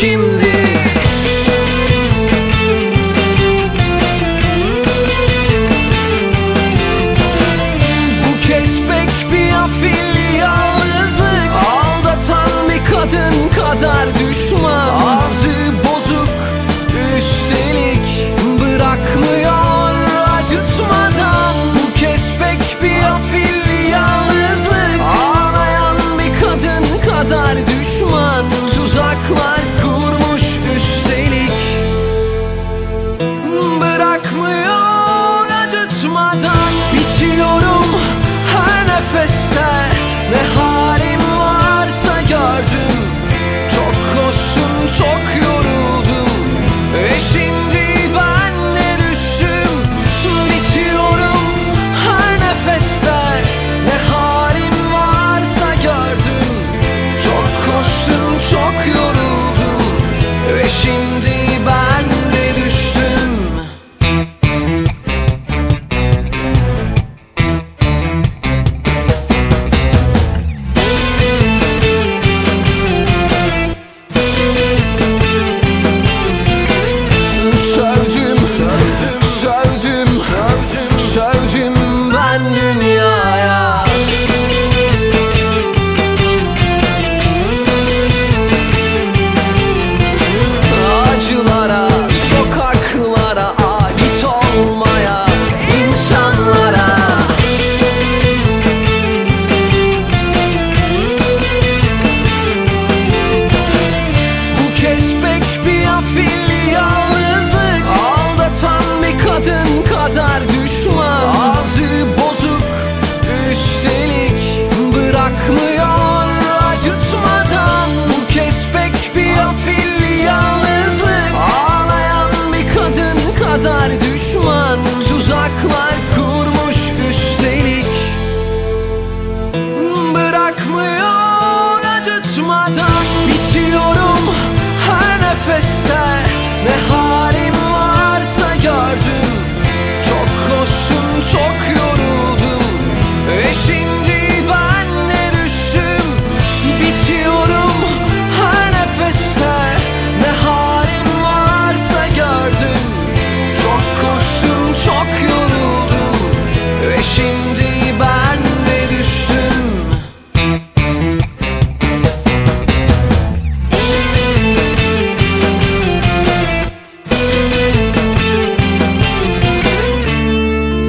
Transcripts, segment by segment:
şimdi. Bu kez pek bir afilli yalnızlık. Aldatan bir kadın kadar düşman. Ağzı bozuk üstelik bırakmıyor acıtmadan. Bu kez pek bir afilli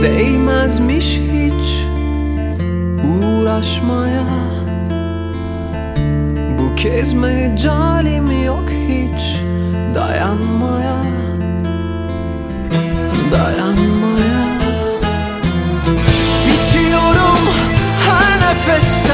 Değmezmiş hiç uğraşmaya. Bu kez mecalim yok hiç dayanmaya. Dayanmaya. Bitiyorum her nefeste.